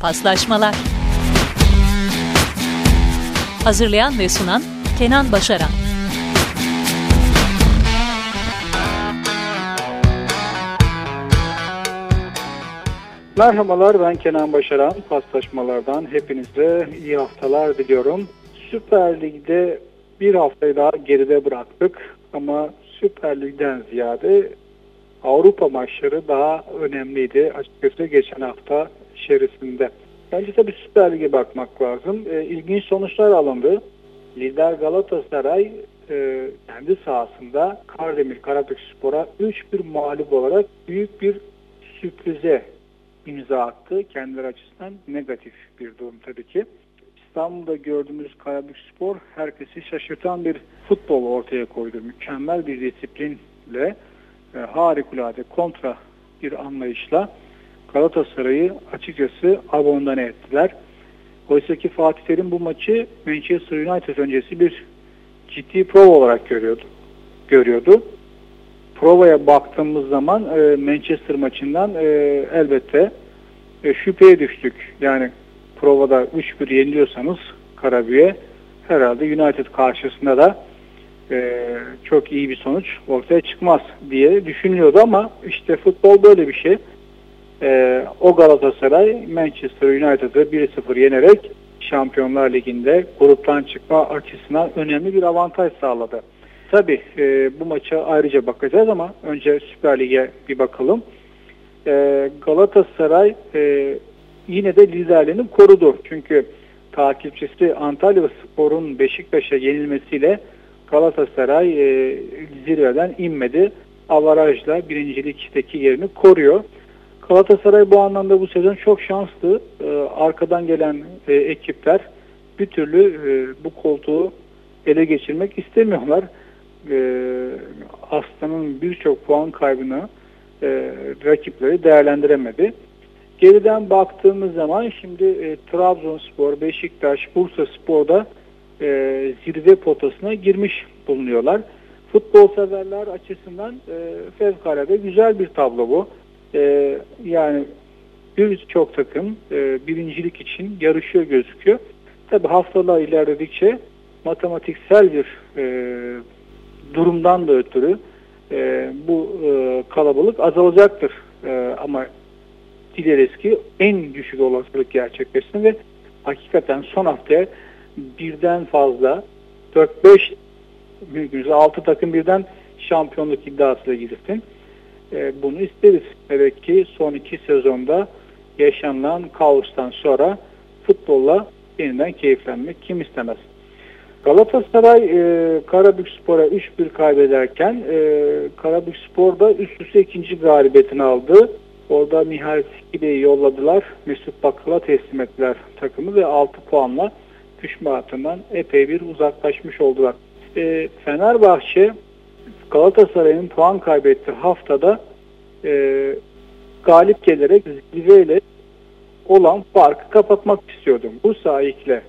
Paslaşmalar Hazırlayan ve sunan Kenan Başaran Merhabalar ben Kenan Başaran. Paslaşmalardan hepinize iyi haftalar diliyorum. Süper Lig'de bir haftayı daha geride bıraktık ama Süper Lig'den ziyade Avrupa maçları daha önemliydi açıkçası geçen hafta içerisinde. Bence tabii Süper Lig'e bakmak lazım. E, ilginç sonuçlar alındı. Lider Galatasaray e, kendi sahasında Kardemir Karabükspor'a 3-1 mağlup olarak büyük bir sürprize imza attı. Kendileri açısından negatif bir durum tabii ki. İstanbul'da gördüğümüz Karabükspor herkesi şaşırtan bir futbol ortaya koydu. Mükemmel bir disiplinle e, harikulade kontra bir anlayışla Galatasaray'ı açıkçası abondan ettiler. Oysa ki Fatih Terim bu maçı Manchester United öncesi bir ciddi prova olarak görüyordu. görüyordu. Provaya baktığımız zaman e, Manchester maçından e, elbette e, şüpheye düştük. Yani provada 3-1 yeniliyorsanız Karabüye herhalde United karşısında da e, çok iyi bir sonuç ortaya çıkmaz diye düşünüyordu ama işte futbol böyle bir şey. E, o Galatasaray Manchester United'ı 1-0 yenerek Şampiyonlar Ligi'nde gruptan çıkma açısından önemli bir avantaj sağladı. Tabi e, bu maça ayrıca bakacağız ama önce Süper Lig'e bir bakalım. E, Galatasaray e, yine de liderliğini korudu. Çünkü takipçisi Antalya Spor'un Beşiktaş'a yenilmesiyle Galatasaray e, zirveden inmedi. Avarajla birincilikteki yerini koruyor. Galatasaray bu anlamda bu sezon çok şanslı. E, arkadan gelen e, ekipler bir türlü e, bu koltuğu ele geçirmek istemiyorlar. E, Aslan'ın birçok puan kaybını e, rakipleri değerlendiremedi. Geriden baktığımız zaman şimdi Trabzonspor, Beşiktaş, Bursa Spor'da e, zirve potasına girmiş bulunuyorlar. Futbol severler açısından e, fevkalade güzel bir tablo bu. E, yani birçok takım e, birincilik için yarışıyor gözüküyor. Tabi haftalar ilerledikçe matematiksel bir e, durumdan da ötürü e, bu e, kalabalık azalacaktır. E, ama dileriz ki en düşük olasılık gerçekleşsin ve hakikaten son haftaya birden fazla 4-5 mümkünse 6 takım birden şampiyonluk iddiasıyla girsin. E, bunu isteriz. Evet ki son iki sezonda yaşanılan kaostan sonra futbolla yeniden keyiflenmek kim istemez. Galatasaray e, Karabükspor'a 3-1 kaybederken e, Karabükspor da üst üste ikinci galibiyetini aldı. Orada Mihal Sikile'yi yolladılar. Mesut Bakıl'a teslim ettiler takımı ve 6 puanla düşme hattından epey bir uzaklaşmış oldular. E, Fenerbahçe Galatasaray'ın puan kaybettiği haftada e, galip gelerek zirveyle olan farkı kapatmak istiyordum. Bu sahiple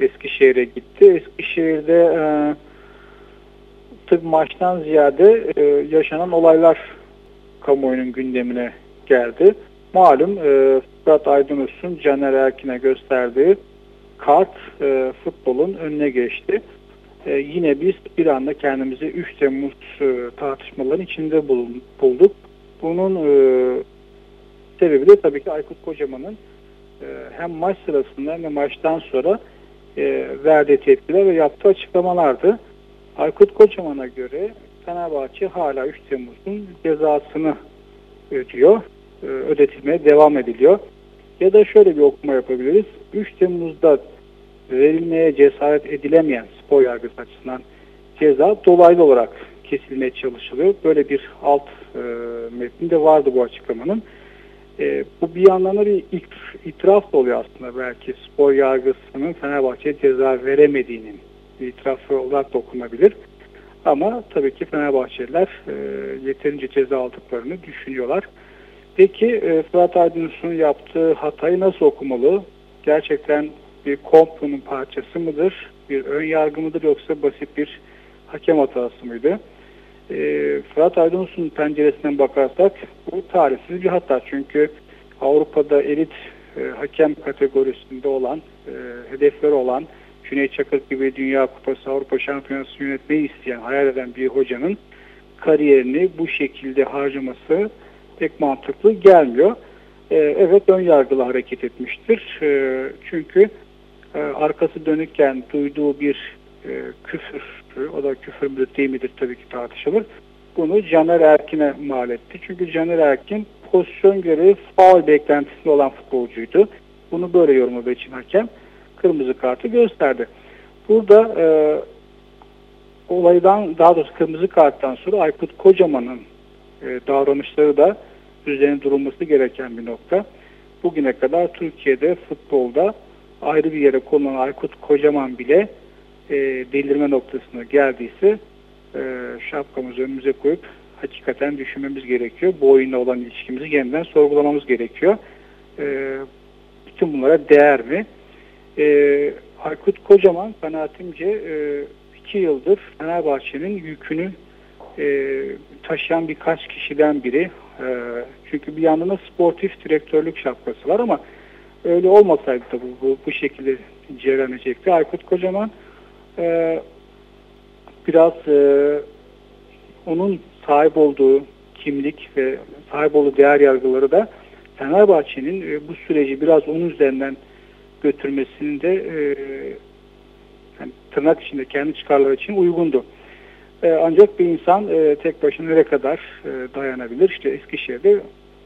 Eskişehir'e gitti. Eskişehir'de e, tık maçtan ziyade e, yaşanan olaylar kamuoyunun gündemine geldi. Malum e, Fırat Aydınus'un Caner Erkin'e gösterdiği kart e, futbolun önüne geçti. E, yine biz bir anda kendimizi 3 Temmuz e, tartışmaların içinde bulduk. Bunun e, sebebi de tabii ki Aykut Kocaman'ın hem maç sırasında hem de maçtan sonra verdiği tepkiler ve yaptığı açıklamalardı. Aykut Kocaman'a göre Fenerbahçe hala 3 Temmuz'un cezasını ödüyor, e, ödetilmeye devam ediliyor. Ya da şöyle bir okuma yapabiliriz. 3 Temmuz'da verilmeye cesaret edilemeyen spor yargısı açısından ceza dolaylı olarak kesilmeye çalışılıyor. Böyle bir alt e, metninde vardı bu açıklamanın. E, bu bir yandan da bir itiraf da oluyor aslında belki spor yargısının Fenerbahçe'ye ceza veremediğinin bir itirafı olarak da okunabilir. Ama tabii ki Fenerbahçeliler e, yeterince ceza aldıklarını düşünüyorlar. Peki e, Fırat Aydınus'un yaptığı hatayı nasıl okumalı? Gerçekten bir komplonun parçası mıdır? Bir ön yargı mıdır yoksa basit bir hakem hatası mıydı? E, Fırat Aydınus'un penceresinden bakarsak bu tarihsiz bir hata. Çünkü Avrupa'da elit e, hakem kategorisinde olan, e, hedefleri olan Cüneyt Çakır gibi Dünya Kupası, Avrupa Şampiyonası yönetmeyi isteyen, hayal eden bir hocanın kariyerini bu şekilde harcaması pek mantıklı gelmiyor. E, evet ön yargılı hareket etmiştir. E, çünkü e, arkası dönükken duyduğu bir e, küfür, o da küfür müdür değil midir tabii ki tartışılır. Bunu Caner Erkin'e mal etti. Çünkü Caner Erkin pozisyon görevi faul beklentisinde olan futbolcuydu. Bunu böyle yorumladığı için hakem kırmızı kartı gösterdi. Burada e, olaydan daha doğrusu kırmızı karttan sonra Aykut Kocaman'ın e, davranışları da üzerine durulması gereken bir nokta. Bugüne kadar Türkiye'de futbolda ayrı bir yere konulan Aykut Kocaman bile e, delirme noktasına geldiyse e, şapkamızı önümüze koyup hakikaten düşünmemiz gerekiyor. Bu oyunla olan ilişkimizi yeniden sorgulamamız gerekiyor. E, bütün bunlara değer mi? E, Aykut Kocaman kanaatimce e, iki yıldır Fenerbahçe'nin yükünü e, taşıyan birkaç kişiden biri. E, çünkü bir yandan da sportif direktörlük şapkası var ama öyle olmasaydı da bu, bu, bu şekilde cereyan. Aykut Kocaman e, biraz e, onun sahip olduğu kimlik ve sahip olduğu değer yargıları da Fenerbahçe'nin e, bu süreci biraz onun üzerinden götürmesinde e, yani tırnak içinde kendi çıkarları için uygundu. E, ancak bir insan e, tek başına ne kadar e, dayanabilir? İşte Eskişehir'de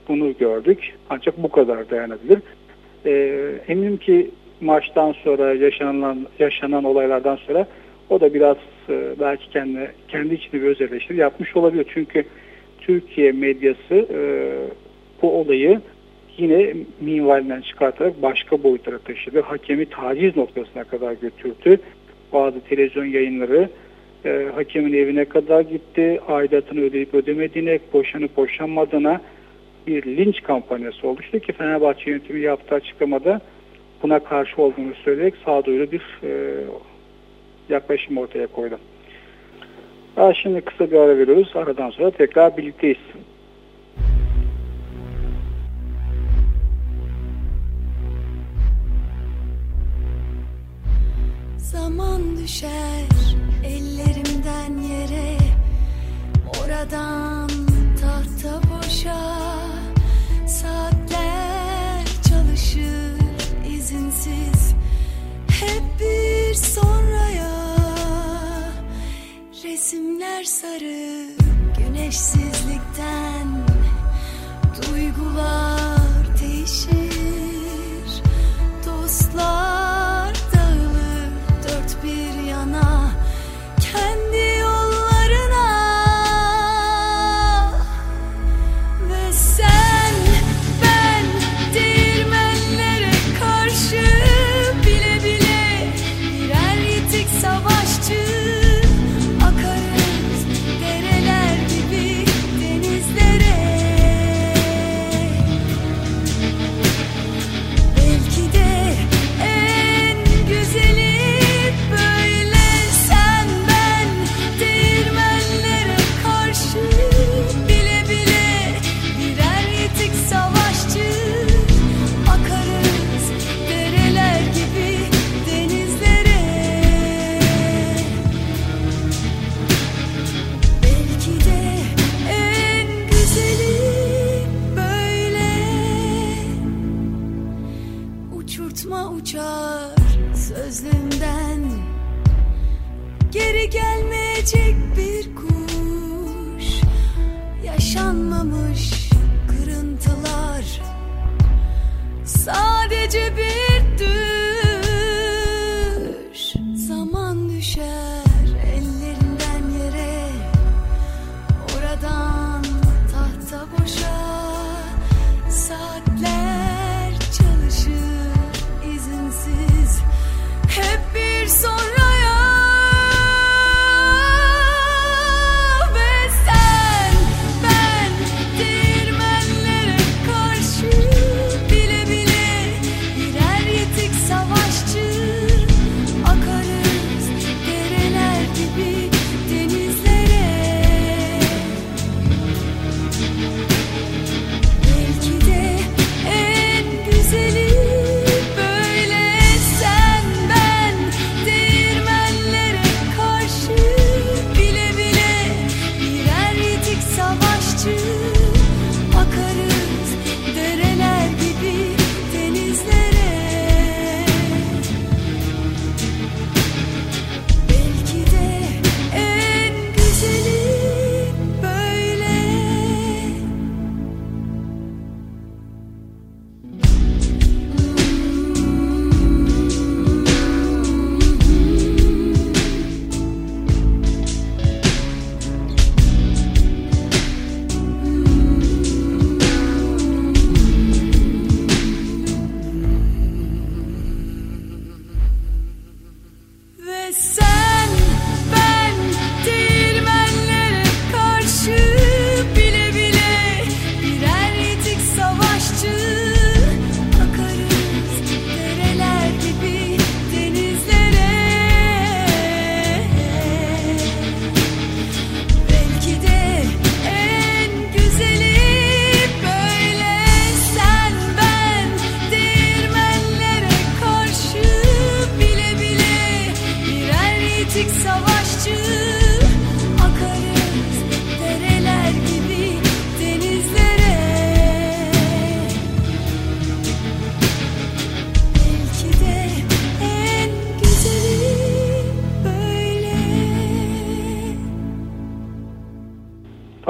bunu gördük. Ancak bu kadar dayanabilir. E, eminim ki maçtan sonra yaşanan yaşanan olaylardan sonra o da biraz e, belki kendi kendi içinde bir öz eleştiri yapmış olabilir. Çünkü Türkiye medyası e, bu olayı yine minvalinden çıkartarak başka boyutlara taşıdı. Hakemi taciz noktasına kadar götürdü. Bazı televizyon yayınları e, hakemin evine kadar gitti. Aidatını ödeyip ödemediğine, boşanıp boşanmadığına bir linç kampanyası oluştu ki Fenerbahçe yönetimi yaptığı açıklamada buna karşı olduğunu söyleyerek sağduyulu bir e, yaklaşım ortaya koydu. Daha şimdi kısa bir ara veriyoruz. Aradan sonra tekrar birlikteyiz. Zaman düşer ellerimden yere Oradan tahta boşa Saatler çalışır izinsiz. Hep bir sonraya Resimler sarı güneşsizlikten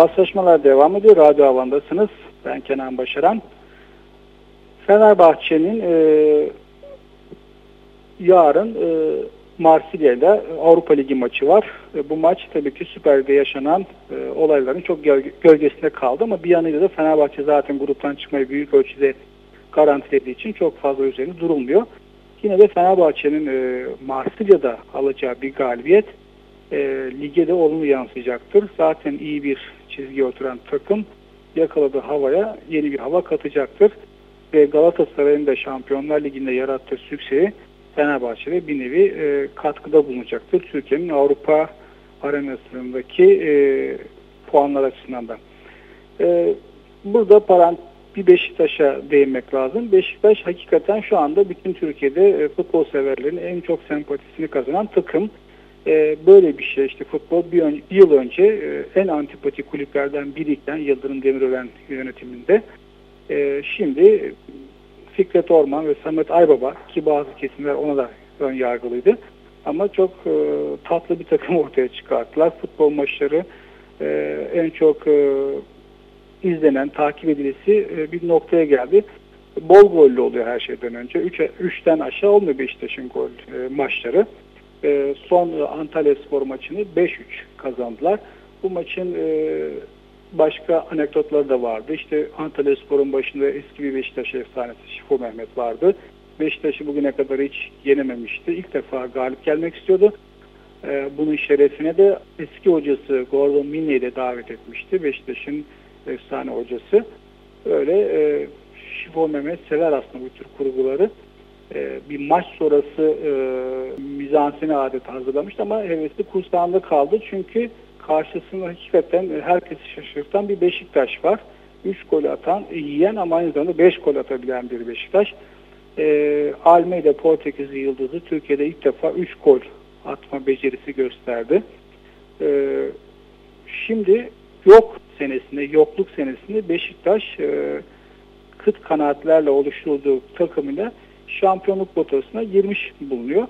Paslaşmalar devam ediyor. Radyo Havan'dasınız. Ben Kenan Başaran. Fenerbahçe'nin e, yarın e, Marsilya'da Avrupa Ligi maçı var. E, bu maç tabii ki Süper Lig'de yaşanan e, olayların çok gölge, gölgesinde kaldı ama bir yanıyla da Fenerbahçe zaten gruptan çıkmayı büyük ölçüde garantilediği için çok fazla üzerine durulmuyor. Yine de Fenerbahçe'nin e, Marsilya'da alacağı bir galibiyet e, lige de olumlu yansıyacaktır. Zaten iyi bir çizgi oturan takım yakaladığı havaya yeni bir hava katacaktır. Ve Galatasaray'ın da Şampiyonlar Ligi'nde yarattığı sükseyi Fenerbahçe'de bir nevi e, katkıda bulunacaktır. Türkiye'nin Avrupa arenasındaki e, puanlar açısından da. E, burada parant bir Beşiktaş'a değinmek lazım. Beşiktaş hakikaten şu anda bütün Türkiye'de e, futbol severlerin en çok sempatisini kazanan takım. E, böyle bir şey işte futbol bir, ön, bir yıl önce e, en antipatik kulüplerden biriyken Yıldırım Demirören yönetiminde e, şimdi Fikret Orman ve Samet Aybaba ki bazı kesimler ona da ön yargılıydı. Ama çok e, tatlı bir takım ortaya çıkarttılar. Futbol maçları e, en çok e, izlenen, takip edilisi e, bir noktaya geldi. Bol gollü oluyor her şeyden önce. 3 üç, üçten aşağı olmuyor Beşiktaş'ın gol e, maçları. E, son Antalya Spor maçını 5-3 kazandılar. Bu maçın e, başka anekdotları da vardı. İşte Antalya Spor'un başında eski bir Beşiktaş efsanesi Şifo Mehmet vardı. Beşiktaş'ı bugüne kadar hiç yenememişti. İlk defa galip gelmek istiyordu. Ee, bunun şerefine de eski hocası Gordon Minne'yi de davet etmişti. Beşiktaş'ın efsane hocası. Öyle e, Şifo Mehmet sever aslında bu tür kurguları. E, bir maç sonrası e, mizansini adet hazırlamıştı ama hevesli kursağında kaldı. Çünkü karşısında hakikaten herkesi şaşırtan bir Beşiktaş var. 3 gol atan, yiyen ama aynı zamanda 5 gol atabilen bir Beşiktaş. E, Almeida Portekizli yıldızı Türkiye'de ilk defa 3 gol atma becerisi gösterdi. E, şimdi yok senesinde, yokluk senesinde Beşiktaş e, kıt kanaatlerle oluşturduğu takımıyla şampiyonluk potasına girmiş bulunuyor.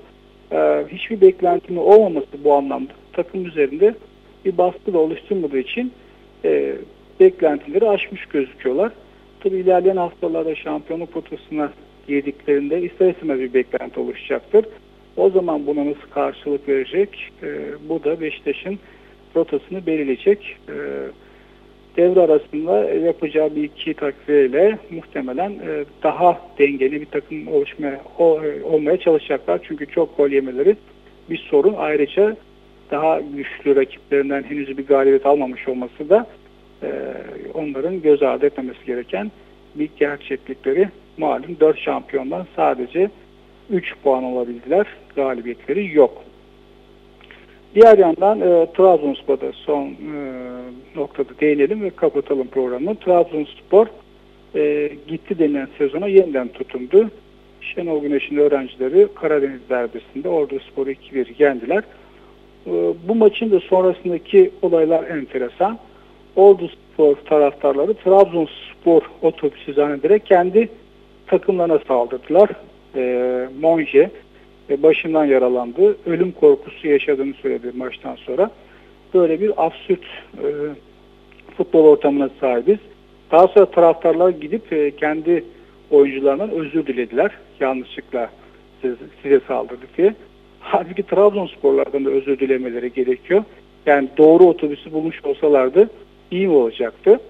E, hiçbir beklentinin olmaması bu anlamda takım üzerinde bir baskı da oluşturmadığı için e, beklentileri aşmış gözüküyorlar. Tabi ilerleyen haftalarda şampiyonluk potasına girdiklerinde ister istemez bir beklenti oluşacaktır. O zaman buna nasıl karşılık verecek? E, bu da Beşiktaş'ın rotasını belirleyecek. E, devre arasında yapacağı bir iki takviyeyle muhtemelen e, daha dengeli bir takım oluşmaya e, olmaya çalışacaklar. Çünkü çok gol yemeleri bir sorun. Ayrıca daha güçlü rakiplerinden henüz bir galibiyet almamış olması da e, onların göz ardı etmemesi gereken bir gerçeklikleri malum 4 şampiyondan sadece 3 puan olabildiler. Galibiyetleri yok. Diğer yandan e, Trabzonspor'da son e, noktada değinelim ve kapatalım programı. Trabzonspor e, gitti denilen sezona yeniden tutundu. Şenol Güneş'in öğrencileri Karadeniz derbisinde Ordu Spor'u 2-1 yendiler. E, bu maçın da sonrasındaki olaylar enteresan. Ordu Spor taraftarları Trabzonspor otobüsü zannederek kendi takımlarına saldırdılar. E, Monje başından yaralandı. Ölüm korkusu yaşadığını söyledi maçtan sonra. Böyle bir absürt e, futbol ortamına sahibiz. Daha sonra taraftarlar gidip e, kendi oyuncularından özür dilediler. Yanlışlıkla size, size saldırdık diye. Halbuki Trabzonsporlardan da özür dilemeleri gerekiyor. Yani doğru otobüsü bulmuş olsalardı iyi olacaktı?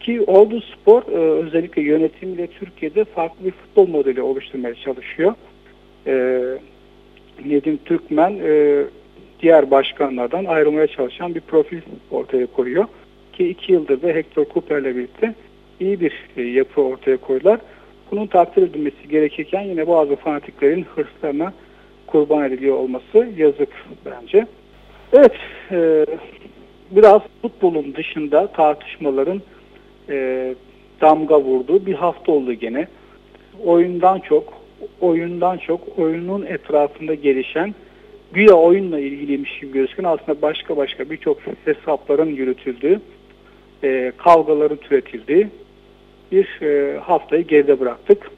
Ki Ordu Spor e, özellikle yönetimiyle Türkiye'de farklı bir futbol modeli oluşturmaya çalışıyor. E, Nedim Türkmen e, diğer başkanlardan ayrılmaya çalışan bir profil ortaya koyuyor. Ki iki yıldır da Hector Cooper'le birlikte iyi bir e, yapı ortaya koydular. Bunun takdir edilmesi gerekirken yine bazı fanatiklerin hırslarına kurban ediliyor olması yazık bence. Evet, e, biraz futbolun dışında tartışmaların e, damga vurduğu bir hafta oldu gene. Oyundan çok, oyundan çok oyunun etrafında gelişen güya oyunla ilgiliymiş gibi gözüken aslında başka başka birçok hesapların yürütüldüğü, e, kavgaların türetildiği bir e, haftayı geride bıraktık.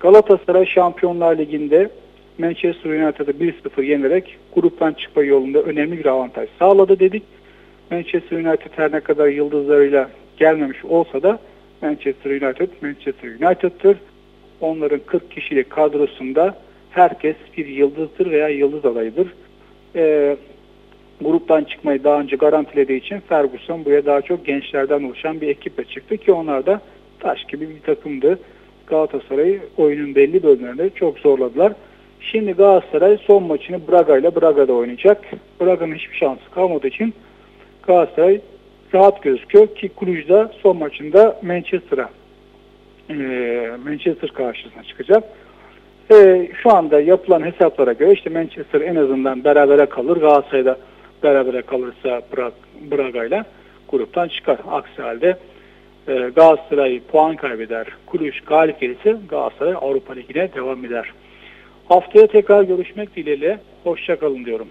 Galatasaray Şampiyonlar Ligi'nde Manchester United'ı 1-0 yenerek gruptan çıkma yolunda önemli bir avantaj sağladı dedik. Manchester United her ne kadar yıldızlarıyla gelmemiş olsa da Manchester United Manchester United'tır. Onların 40 kişilik kadrosunda herkes bir yıldızdır veya yıldız adayıdır. Ee, gruptan çıkmayı daha önce garantilediği için Ferguson buraya daha çok gençlerden oluşan bir ekiple çıktı ki onlar da taş gibi bir takımdı. Galatasaray'ı oyunun belli bölümlerinde çok zorladılar. Şimdi Galatasaray son maçını Braga ile Braga'da oynayacak. Braga'nın hiçbir şansı kalmadığı için Galatasaray rahat gözüküyor ki Kulüc'de son maçında Manchester'a e, Manchester karşısına çıkacak. E, şu anda yapılan hesaplara göre işte Manchester en azından berabere kalır. Galatasaray'da berabere kalırsa Braga ile gruptan çıkar. Aksi halde e, Galatasaray puan kaybeder. Kulüç galip gelirse Galatasaray Avrupa Ligi'ne devam eder. Haftaya tekrar görüşmek dileğiyle. Hoşçakalın diyorum.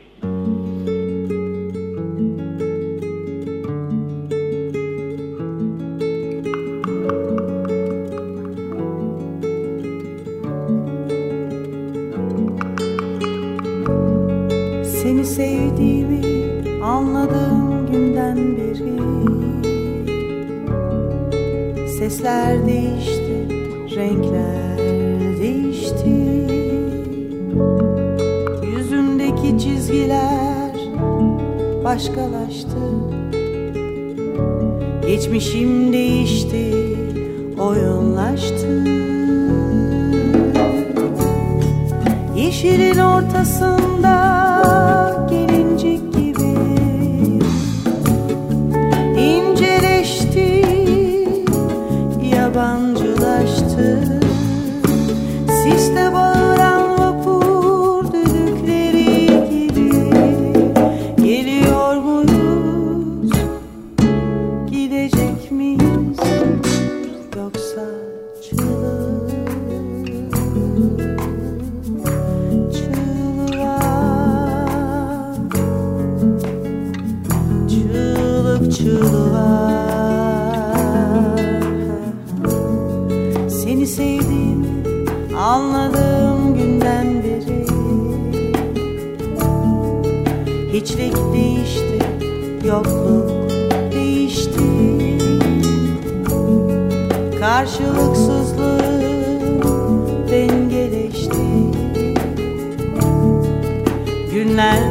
Sesler değişti, renkler değişti. Yüzümdeki çizgiler başkalaştı. Geçmişim değişti, oyunlaştı. Yeşilin ortasında Hiçlik değişti, yokluk değişti. Karşılıksızlık dengeleşti. Günler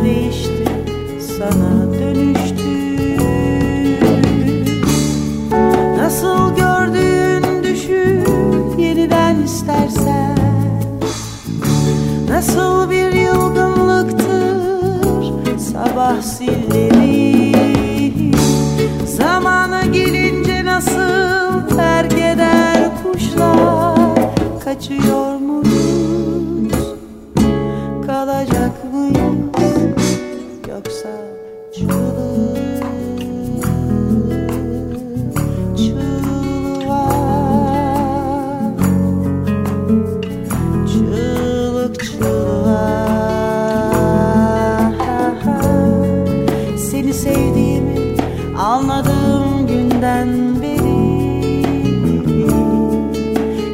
günden beri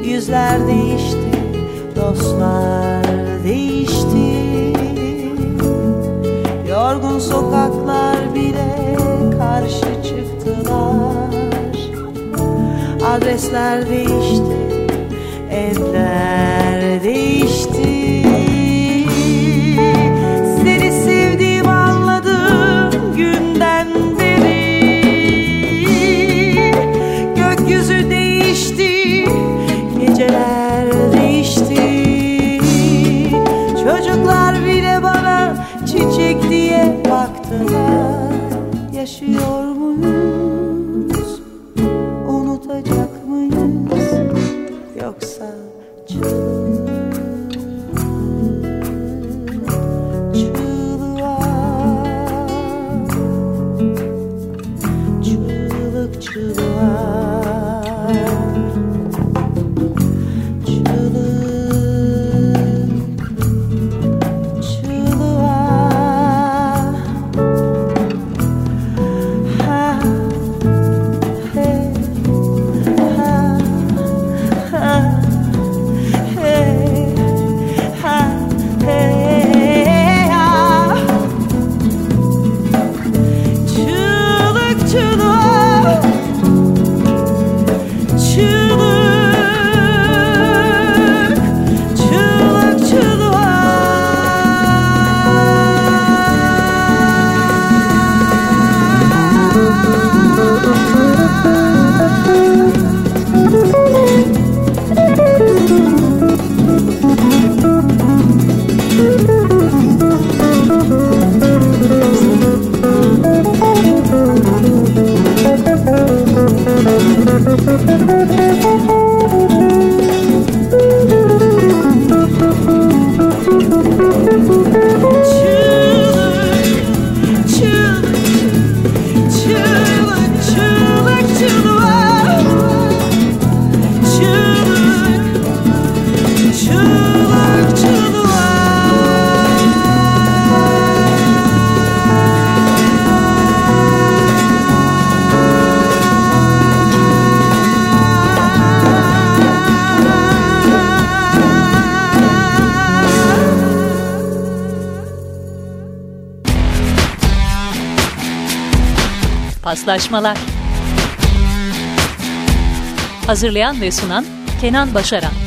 Yüzler değişti, dostlar değişti. Yorgun sokaklar bile karşı çıktılar. Adresler değişti, evler 젊은 to the Paslaşmalar Hazırlayan ve sunan Kenan Başaran